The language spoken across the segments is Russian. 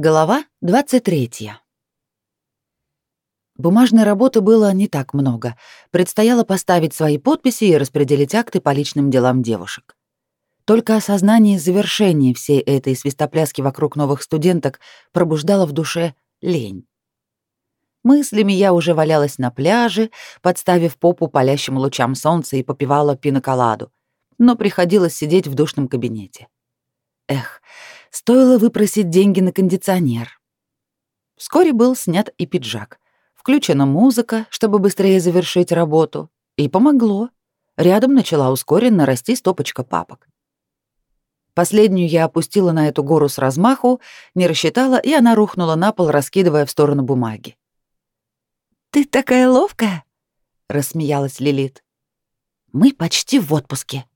Глава 23. Бумажной работы было не так много. Предстояло поставить свои подписи и распределить акты по личным делам девушек. Только осознание завершения всей этой свистопляски вокруг новых студенток пробуждало в душе лень. Мыслями я уже валялась на пляже, подставив попу палящим лучам солнца и попивала пиноколаду, но приходилось сидеть в душном кабинете. Эх, стоило выпросить деньги на кондиционер. Вскоре был снят и пиджак. Включена музыка, чтобы быстрее завершить работу. И помогло. Рядом начала ускоренно расти стопочка папок. Последнюю я опустила на эту гору с размаху, не рассчитала, и она рухнула на пол, раскидывая в сторону бумаги. «Ты такая ловкая!» — рассмеялась Лилит. «Мы почти в отпуске»,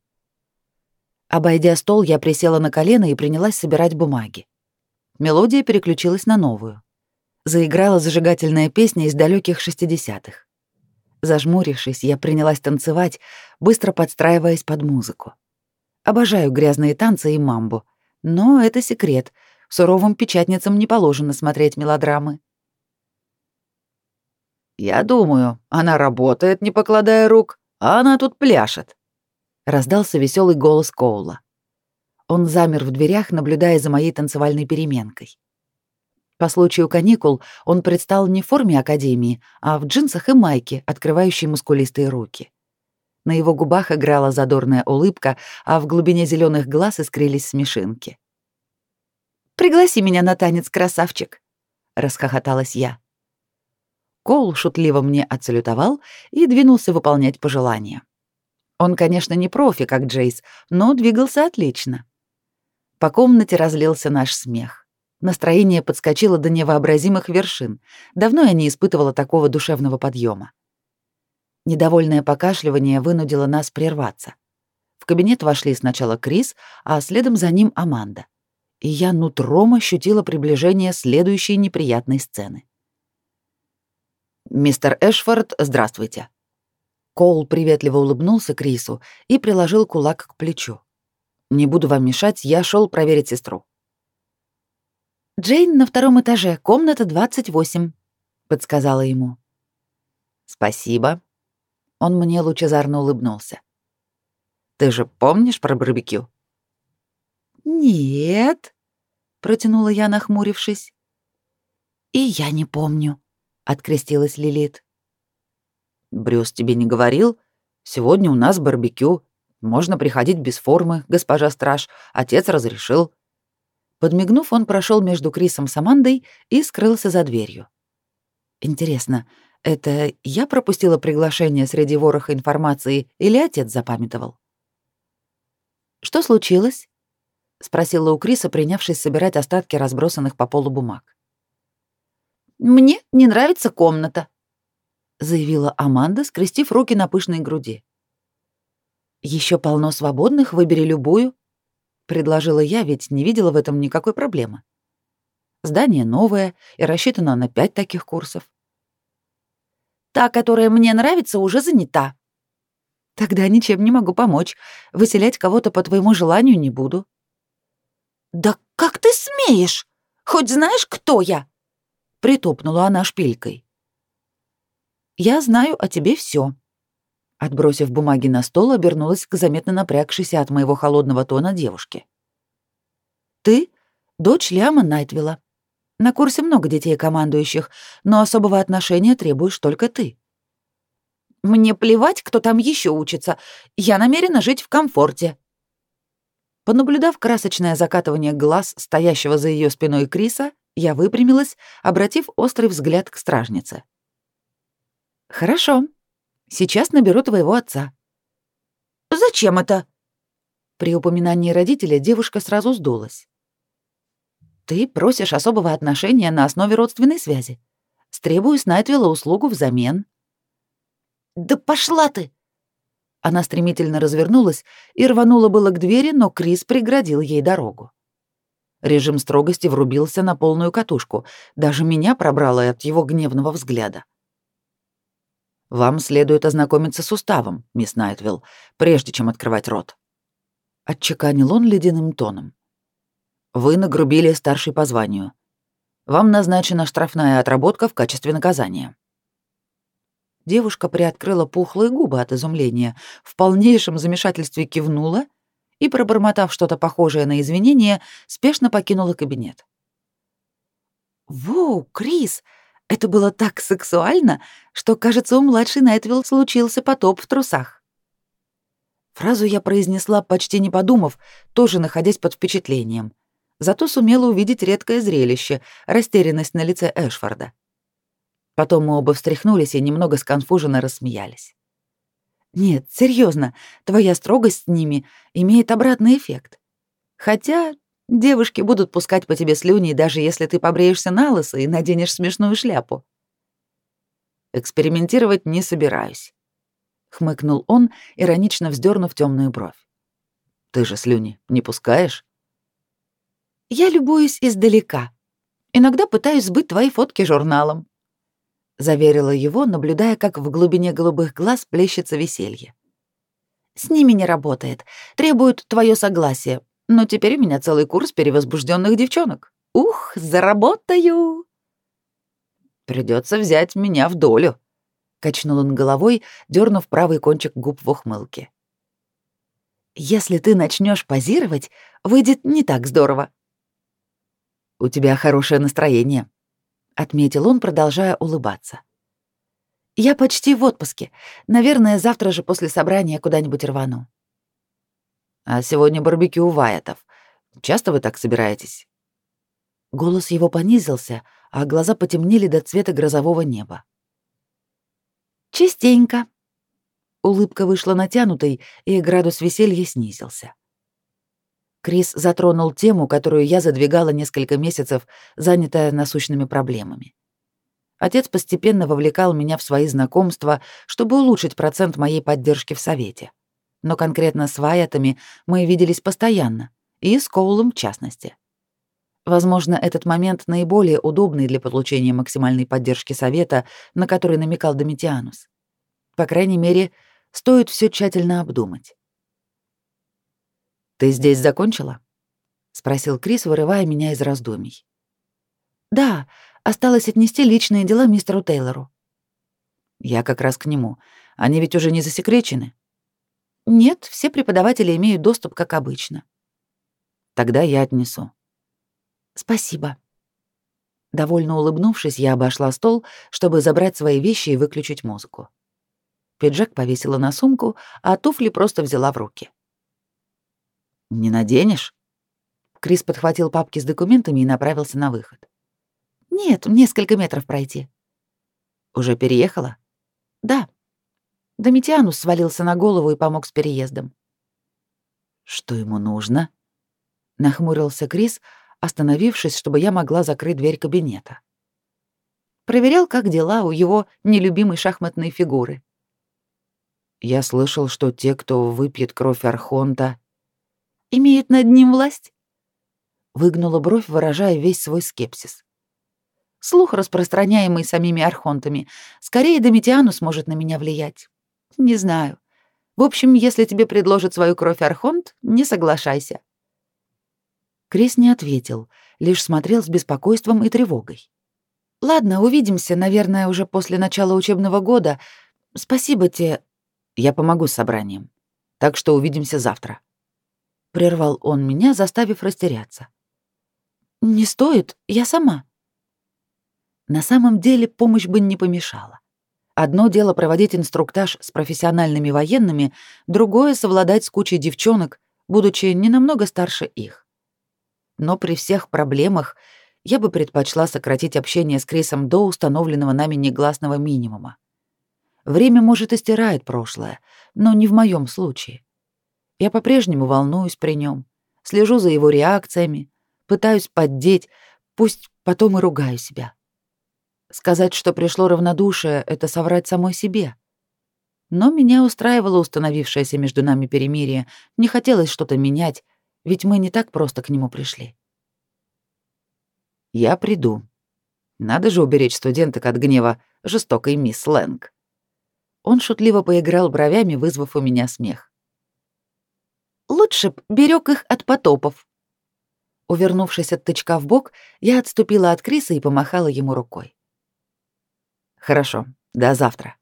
Обойдя стол, я присела на колено и принялась собирать бумаги. Мелодия переключилась на новую. Заиграла зажигательная песня из далеких шестидесятых. Зажмурившись, я принялась танцевать, быстро подстраиваясь под музыку. Обожаю грязные танцы и мамбу, но это секрет. Суровым печатницам не положено смотреть мелодрамы. «Я думаю, она работает, не покладая рук, а она тут пляшет», раздался веселый голос Коула. Он замер в дверях, наблюдая за моей танцевальной переменкой. По случаю каникул он предстал не в форме академии, а в джинсах и майке, открывающей мускулистые руки. На его губах играла задорная улыбка, а в глубине зеленых глаз искрились смешинки. «Пригласи меня на танец, красавчик!» — расхохоталась я. Коул шутливо мне отсалютовал и двинулся выполнять пожелания. Он, конечно, не профи, как Джейс, но двигался отлично. По комнате разлился наш смех. Настроение подскочило до невообразимых вершин. Давно я не испытывала такого душевного подъема. Недовольное покашливание вынудило нас прерваться. В кабинет вошли сначала Крис, а следом за ним Аманда. И я нутром ощутила приближение следующей неприятной сцены. «Мистер Эшфорд, здравствуйте», Коул приветливо улыбнулся Крису и приложил кулак к плечу. «Не буду вам мешать, я шел проверить сестру». «Джейн на втором этаже, комната 28», — подсказала ему. «Спасибо». Он мне лучезарно улыбнулся. «Ты же помнишь про барбекю?» «Нет», — протянула я, нахмурившись. «И я не помню», — открестилась Лилит. Брюс тебе не говорил? Сегодня у нас барбекю. Можно приходить без формы, госпожа страж. Отец разрешил. Подмигнув, он прошел между Крисом с Амандой и скрылся за дверью. Интересно, это я пропустила приглашение среди вороха информации или отец запамятовал? Что случилось? спросила у Криса, принявшись собирать остатки разбросанных по полу бумаг. Мне не нравится комната, заявила Аманда, скрестив руки на пышной груди. Еще полно свободных, выбери любую, предложила я, ведь не видела в этом никакой проблемы. Здание новое и рассчитано на пять таких курсов. Та, которая мне нравится, уже занята. Тогда ничем не могу помочь. Выселять кого-то по твоему желанию не буду. Да как ты смеешь? Хоть знаешь, кто я? Притопнула она шпилькой. Я знаю о тебе все. Отбросив бумаги на стол, обернулась к заметно напрягшейся от моего холодного тона девушке. «Ты — дочь Ляма Найтвилла. На курсе много детей командующих, но особого отношения требуешь только ты». «Мне плевать, кто там еще учится. Я намерена жить в комфорте». Понаблюдав красочное закатывание глаз стоящего за ее спиной Криса, я выпрямилась, обратив острый взгляд к стражнице. «Хорошо. Сейчас наберу твоего отца». «Зачем это?» При упоминании родителя девушка сразу сдулась. «Ты просишь особого отношения на основе родственной связи. Стребую с Найтвилла услугу взамен». «Да пошла ты!» Она стремительно развернулась и рванула было к двери, но Крис преградил ей дорогу. Режим строгости врубился на полную катушку. Даже меня пробрало от его гневного взгляда. Вам следует ознакомиться с уставом, мисс Найтвилл, прежде чем открывать рот. Отчеканил он ледяным тоном. Вы нагрубили старшей по званию. Вам назначена штрафная отработка в качестве наказания». Девушка приоткрыла пухлые губы от изумления, в полнейшем замешательстве кивнула и, пробормотав что-то похожее на извинение, спешно покинула кабинет. «Воу, Крис, это было так сексуально, что, кажется, у младшей Найтвилл случился потоп в трусах». Фразу я произнесла, почти не подумав, тоже находясь под впечатлением. Зато сумела увидеть редкое зрелище — растерянность на лице Эшфорда. Потом мы оба встряхнулись и немного сконфуженно рассмеялись. Нет, серьезно, твоя строгость с ними имеет обратный эффект. Хотя девушки будут пускать по тебе слюни, даже если ты побреешься на лысо и наденешь смешную шляпу. Экспериментировать не собираюсь, хмыкнул он, иронично вздернув темную бровь. Ты же слюни не пускаешь? Я любуюсь издалека. Иногда пытаюсь сбыть твои фотки журналом заверила его, наблюдая, как в глубине голубых глаз плещется веселье. С ними не работает. Требуют твое согласие. Но теперь у меня целый курс перевозбужденных девчонок. Ух, заработаю. Придется взять меня в долю, качнул он головой, дернув правый кончик губ в ухмылке. Если ты начнешь позировать, выйдет не так здорово. У тебя хорошее настроение, — отметил он, продолжая улыбаться. «Я почти в отпуске. Наверное, завтра же после собрания куда-нибудь рвану». «А сегодня барбекю у Вайетов. Часто вы так собираетесь?» Голос его понизился, а глаза потемнели до цвета грозового неба. «Частенько». Улыбка вышла натянутой, и градус веселья снизился. Крис затронул тему, которую я задвигала несколько месяцев, занятая насущными проблемами. Отец постепенно вовлекал меня в свои знакомства, чтобы улучшить процент моей поддержки в совете. Но конкретно с Вайатами мы виделись постоянно, и с Коулом в частности. Возможно, этот момент наиболее удобный для получения максимальной поддержки совета, на который намекал Домитианус. По крайней мере, стоит все тщательно обдумать. «Ты здесь закончила?» — спросил Крис, вырывая меня из раздумий. «Да, осталось отнести личные дела мистеру Тейлору». «Я как раз к нему. Они ведь уже не засекречены?» «Нет, все преподаватели имеют доступ, как обычно». «Тогда я отнесу». «Спасибо». Довольно улыбнувшись, я обошла стол, чтобы забрать свои вещи и выключить музыку. Пиджак повесила на сумку, а туфли просто взяла в руки. «Не наденешь?» Крис подхватил папки с документами и направился на выход. «Нет, несколько метров пройти». «Уже переехала?» «Да». Домитианус свалился на голову и помог с переездом. «Что ему нужно?» Нахмурился Крис, остановившись, чтобы я могла закрыть дверь кабинета. Проверял, как дела у его нелюбимой шахматной фигуры. Я слышал, что те, кто выпьет кровь Архонта, имеет над ним власть?» Выгнула бровь, выражая весь свой скепсис. Слух, распространяемый самими архонтами, скорее Домитианус может на меня влиять. Не знаю. В общем, если тебе предложат свою кровь архонт, не соглашайся. Крис не ответил, лишь смотрел с беспокойством и тревогой. Ладно, увидимся, наверное, уже после начала учебного года. Спасибо тебе. Я помогу с собранием. Так что увидимся завтра прервал он меня, заставив растеряться. Не стоит, я сама. На самом деле помощь бы не помешала. Одно дело проводить инструктаж с профессиональными военными, другое — совладать с кучей девчонок, будучи не намного старше их. Но при всех проблемах я бы предпочла сократить общение с Крисом до установленного нами негласного минимума. Время, может, и стирает прошлое, но не в моем случае. Я по-прежнему волнуюсь при нем, слежу за его реакциями, пытаюсь поддеть, пусть потом и ругаю себя. Сказать, что пришло равнодушие, это соврать самой себе. Но меня устраивало установившееся между нами перемирие, не хотелось что-то менять, ведь мы не так просто к нему пришли. Я приду. Надо же уберечь студенток от гнева жестокой мисс Лэнг. Он шутливо поиграл бровями, вызвав у меня смех. Лучше б берег их от потопов. Увернувшись от тычка в бок, я отступила от Криса и помахала ему рукой. «Хорошо, до завтра».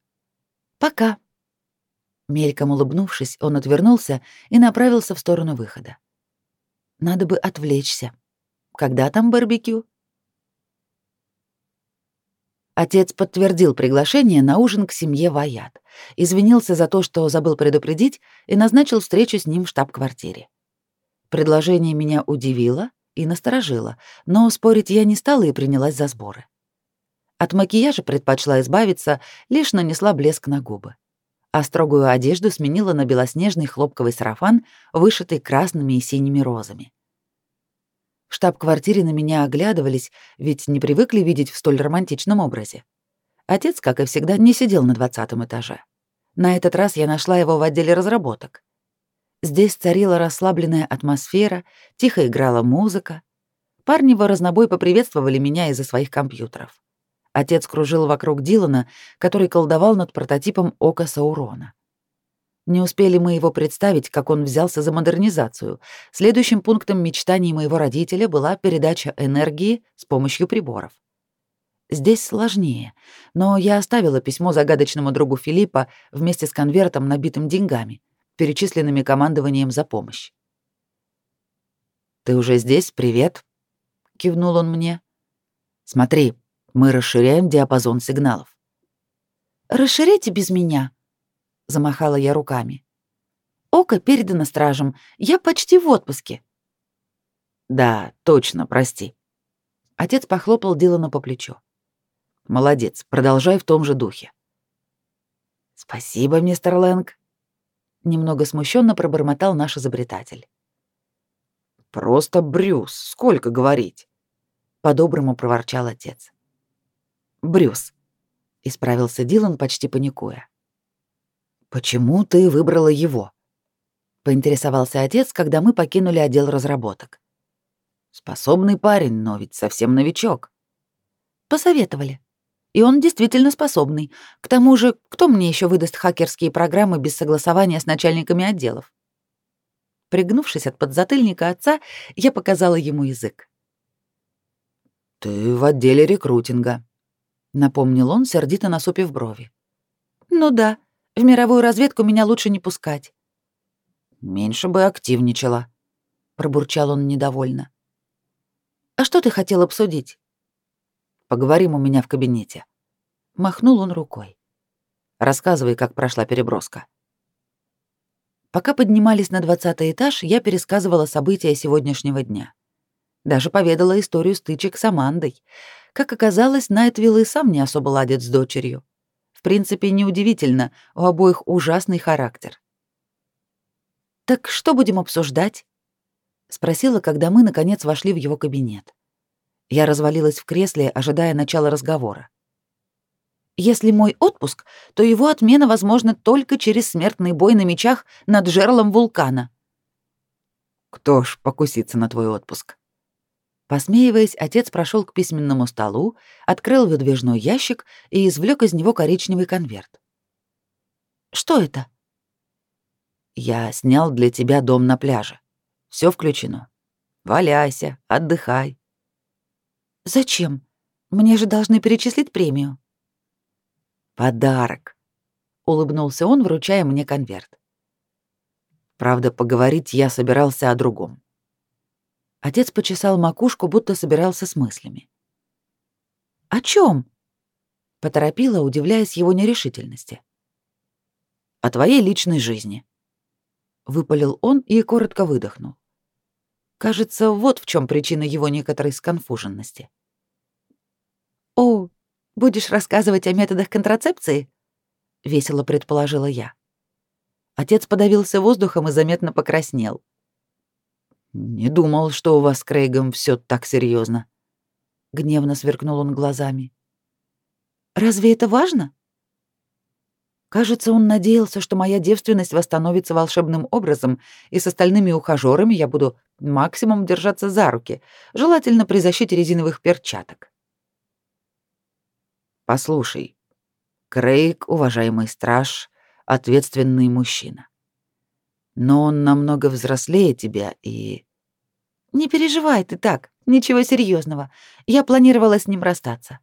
«Пока». Мельком улыбнувшись, он отвернулся и направился в сторону выхода. «Надо бы отвлечься. Когда там барбекю?» Отец подтвердил приглашение на ужин к семье Ваят, извинился за то, что забыл предупредить, и назначил встречу с ним в штаб-квартире. Предложение меня удивило и насторожило, но спорить я не стала и принялась за сборы. От макияжа предпочла избавиться, лишь нанесла блеск на губы. А строгую одежду сменила на белоснежный хлопковый сарафан, вышитый красными и синими розами. В штаб-квартире на меня оглядывались, ведь не привыкли видеть в столь романтичном образе. Отец, как и всегда, не сидел на двадцатом этаже. На этот раз я нашла его в отделе разработок. Здесь царила расслабленная атмосфера, тихо играла музыка. Парни в разнобой поприветствовали меня из-за своих компьютеров. Отец кружил вокруг Дилана, который колдовал над прототипом Ока Саурона. Не успели мы его представить, как он взялся за модернизацию. Следующим пунктом мечтаний моего родителя была передача энергии с помощью приборов. Здесь сложнее, но я оставила письмо загадочному другу Филиппа вместе с конвертом, набитым деньгами, перечисленными командованием за помощь. «Ты уже здесь? Привет!» — кивнул он мне. «Смотри, мы расширяем диапазон сигналов». «Расширяйте без меня», замахала я руками. Око передано стражам. Я почти в отпуске. Да, точно, прости. Отец похлопал Дилана по плечу. Молодец, продолжай в том же духе. Спасибо, мистер Лэнг. Немного смущенно пробормотал наш изобретатель. Просто Брюс, сколько говорить? По-доброму проворчал отец. Брюс, исправился Дилан, почти паникуя. «Почему ты выбрала его?» — поинтересовался отец, когда мы покинули отдел разработок. «Способный парень, но ведь совсем новичок». «Посоветовали. И он действительно способный. К тому же, кто мне еще выдаст хакерские программы без согласования с начальниками отделов?» Пригнувшись от подзатыльника отца, я показала ему язык. «Ты в отделе рекрутинга», — напомнил он, сердито насупив брови. «Ну да», в мировую разведку меня лучше не пускать. Меньше бы активничала, пробурчал он недовольно. А что ты хотел обсудить? Поговорим у меня в кабинете. Махнул он рукой. Рассказывай, как прошла переброска. Пока поднимались на двадцатый этаж, я пересказывала события сегодняшнего дня. Даже поведала историю стычек с Амандой. Как оказалось, Найтвилл и сам не особо ладит с дочерью. В принципе, неудивительно, у обоих ужасный характер. «Так что будем обсуждать?» — спросила, когда мы, наконец, вошли в его кабинет. Я развалилась в кресле, ожидая начала разговора. «Если мой отпуск, то его отмена возможна только через смертный бой на мечах над жерлом вулкана». «Кто ж покусится на твой отпуск?» Посмеиваясь, отец прошел к письменному столу, открыл выдвижной ящик и извлек из него коричневый конверт. «Что это?» «Я снял для тебя дом на пляже. Все включено. Валяйся, отдыхай». «Зачем? Мне же должны перечислить премию». «Подарок», — улыбнулся он, вручая мне конверт. Правда, поговорить я собирался о другом. Отец почесал макушку, будто собирался с мыслями. «О чем? поторопила, удивляясь его нерешительности. «О твоей личной жизни», — выпалил он и коротко выдохнул. Кажется, вот в чем причина его некоторой сконфуженности. «О, будешь рассказывать о методах контрацепции?» — весело предположила я. Отец подавился воздухом и заметно покраснел. «Не думал, что у вас с Крейгом все так серьезно. Гневно сверкнул он глазами. «Разве это важно?» Кажется, он надеялся, что моя девственность восстановится волшебным образом, и с остальными ухажерами я буду максимум держаться за руки, желательно при защите резиновых перчаток. «Послушай, Крейг, уважаемый страж, ответственный мужчина но он намного взрослее тебя и... Не переживай ты так, ничего серьезного. Я планировала с ним расстаться.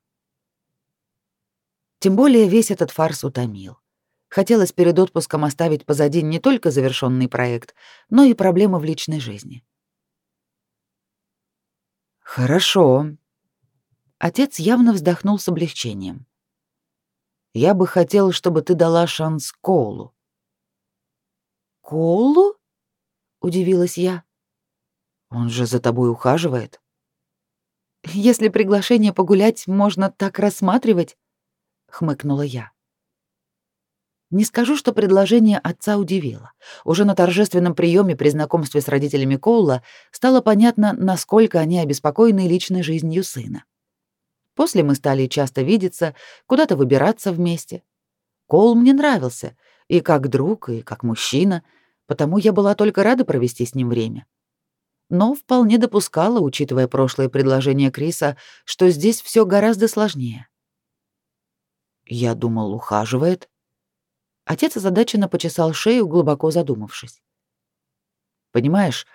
Тем более весь этот фарс утомил. Хотелось перед отпуском оставить позади не только завершенный проект, но и проблемы в личной жизни. Хорошо. Отец явно вздохнул с облегчением. Я бы хотел, чтобы ты дала шанс Коулу. Коулу? удивилась я. Он же за тобой ухаживает. Если приглашение погулять можно так рассматривать, хмыкнула я. Не скажу, что предложение отца удивило. Уже на торжественном приеме при знакомстве с родителями Коула стало понятно, насколько они обеспокоены личной жизнью сына. После мы стали часто видеться, куда-то выбираться вместе. Коул мне нравился, и как друг, и как мужчина, потому я была только рада провести с ним время. Но вполне допускала, учитывая прошлое предложение Криса, что здесь все гораздо сложнее. Я думал, ухаживает, Отец озадаченно почесал шею, глубоко задумавшись. Понимаешь,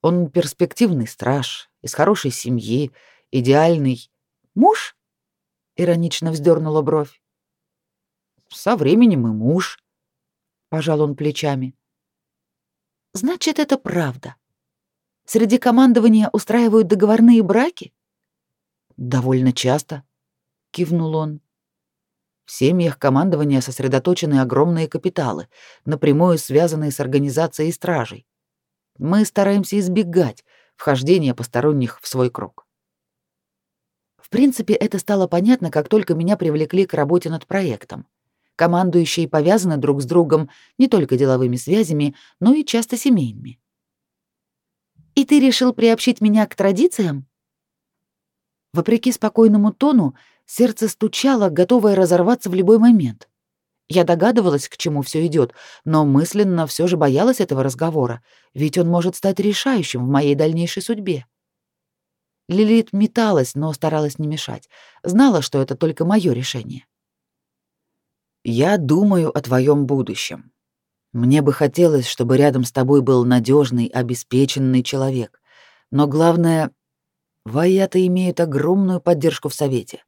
он перспективный страж, из хорошей семьи, идеальный муж? Иронично вздернула бровь. Со временем и муж, пожал он плечами. Значит, это правда. Среди командования устраивают договорные браки? Довольно часто, кивнул он. В семьях командования сосредоточены огромные капиталы, напрямую связанные с организацией стражей. Мы стараемся избегать вхождения посторонних в свой круг. В принципе, это стало понятно, как только меня привлекли к работе над проектом. Командующие повязаны друг с другом не только деловыми связями, но и часто семейными. «И ты решил приобщить меня к традициям?» Вопреки спокойному тону, Сердце стучало, готовое разорваться в любой момент. Я догадывалась, к чему все идет, но мысленно все же боялась этого разговора, ведь он может стать решающим в моей дальнейшей судьбе. Лилит металась, но старалась не мешать. Знала, что это только мое решение. «Я думаю о твоем будущем. Мне бы хотелось, чтобы рядом с тобой был надежный, обеспеченный человек. Но главное, Ваята имеют огромную поддержку в Совете.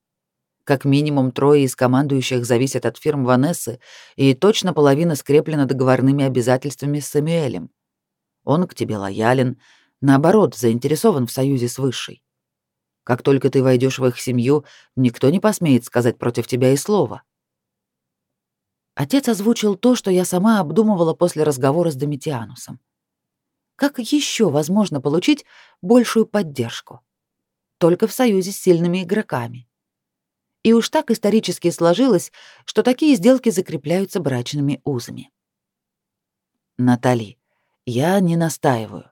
Как минимум трое из командующих зависят от фирм Ванессы, и точно половина скреплена договорными обязательствами с Самюэлем. Он к тебе лоялен, наоборот, заинтересован в союзе с Высшей. Как только ты войдешь в их семью, никто не посмеет сказать против тебя и слова. Отец озвучил то, что я сама обдумывала после разговора с Домитианусом. Как еще возможно получить большую поддержку? Только в союзе с сильными игроками. И уж так исторически сложилось, что такие сделки закрепляются брачными узами. Натали, я не настаиваю.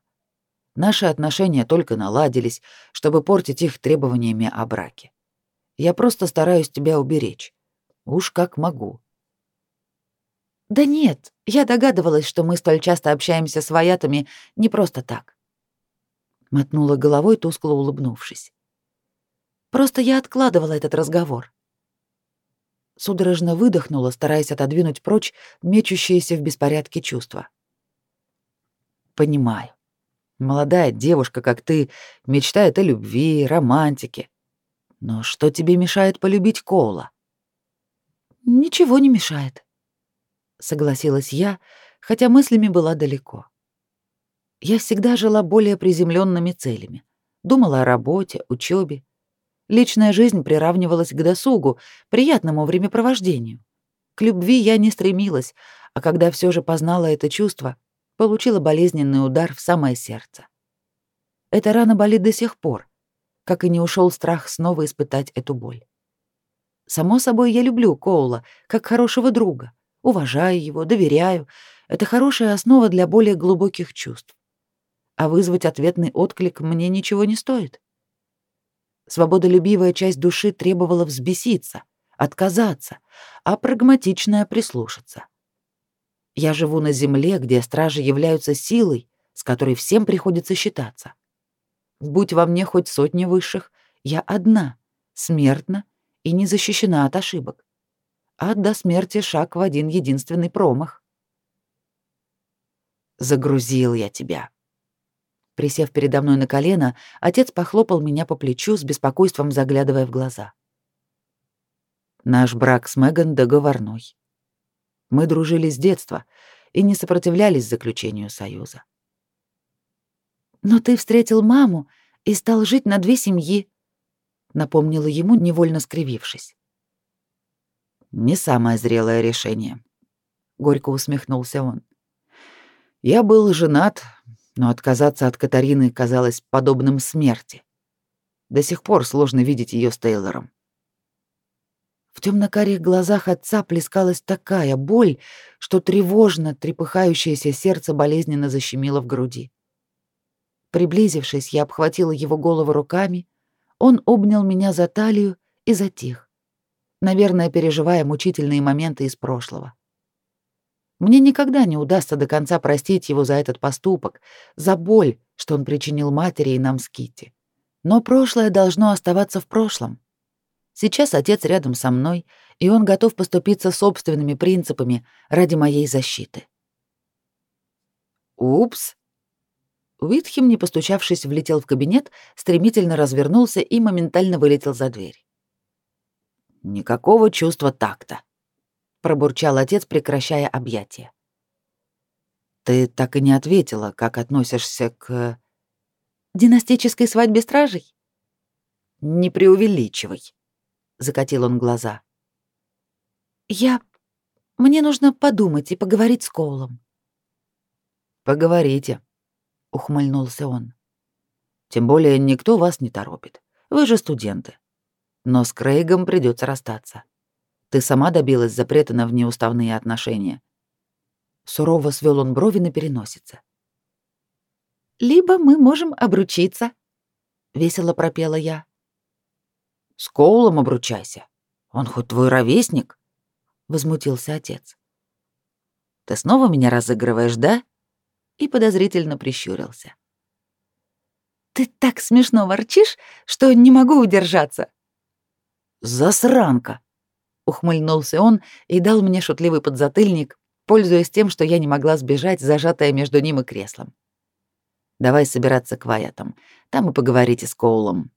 Наши отношения только наладились, чтобы портить их требованиями о браке. Я просто стараюсь тебя уберечь. Уж как могу. Да нет, я догадывалась, что мы столь часто общаемся с ваятами не просто так. Мотнула головой, тускло улыбнувшись. Просто я откладывала этот разговор. Судорожно выдохнула, стараясь отодвинуть прочь мечущиеся в беспорядке чувства. Понимаю. Молодая девушка, как ты, мечтает о любви, романтике. Но что тебе мешает полюбить Коула? Ничего не мешает, согласилась я, хотя мыслями была далеко. Я всегда жила более приземленными целями. Думала о работе, учебе, Личная жизнь приравнивалась к досугу, приятному времяпровождению. К любви я не стремилась, а когда все же познала это чувство, получила болезненный удар в самое сердце. Эта рана болит до сих пор, как и не ушел страх снова испытать эту боль. Само собой, я люблю Коула как хорошего друга, уважаю его, доверяю. Это хорошая основа для более глубоких чувств. А вызвать ответный отклик мне ничего не стоит. Свободолюбивая часть души требовала взбеситься, отказаться, а прагматичная прислушаться. Я живу на земле, где стражи являются силой, с которой всем приходится считаться. Будь во мне хоть сотни высших, я одна, смертна и не защищена от ошибок. А до смерти шаг в один единственный промах. Загрузил я тебя. Присев передо мной на колено, отец похлопал меня по плечу с беспокойством, заглядывая в глаза. Наш брак с Меган договорной. Мы дружили с детства и не сопротивлялись заключению союза. «Но ты встретил маму и стал жить на две семьи», — напомнила ему, невольно скривившись. «Не самое зрелое решение», — горько усмехнулся он. «Я был женат, но отказаться от Катарины казалось подобным смерти. До сих пор сложно видеть ее с Тейлором. В темно-карих глазах отца плескалась такая боль, что тревожно трепыхающееся сердце болезненно защемило в груди. Приблизившись, я обхватила его голову руками, он обнял меня за талию и затих, наверное, переживая мучительные моменты из прошлого. Мне никогда не удастся до конца простить его за этот поступок, за боль, что он причинил матери и нам с Китти. Но прошлое должно оставаться в прошлом. Сейчас отец рядом со мной, и он готов поступиться собственными принципами ради моей защиты. Упс. Уитхем, не постучавшись, влетел в кабинет, стремительно развернулся и моментально вылетел за дверь. Никакого чувства такта пробурчал отец, прекращая объятия. Ты так и не ответила, как относишься к династической свадьбе стражей? Не преувеличивай, закатил он глаза. Я мне нужно подумать и поговорить с Коулом. Поговорите, ухмыльнулся он. Тем более никто вас не торопит. Вы же студенты. Но с Крейгом придется расстаться. Ты сама добилась запрета на внеуставные отношения. Сурово свел он брови на переносице. Либо мы можем обручиться, весело пропела я. С Коулом обручайся. Он хоть твой ровесник, возмутился отец. Ты снова меня разыгрываешь, да? И подозрительно прищурился. Ты так смешно ворчишь, что не могу удержаться. Засранка, ухмыльнулся он и дал мне шутливый подзатыльник, пользуясь тем, что я не могла сбежать, зажатая между ним и креслом. Давай собираться к Ваятам. Там и поговорите с Коулом.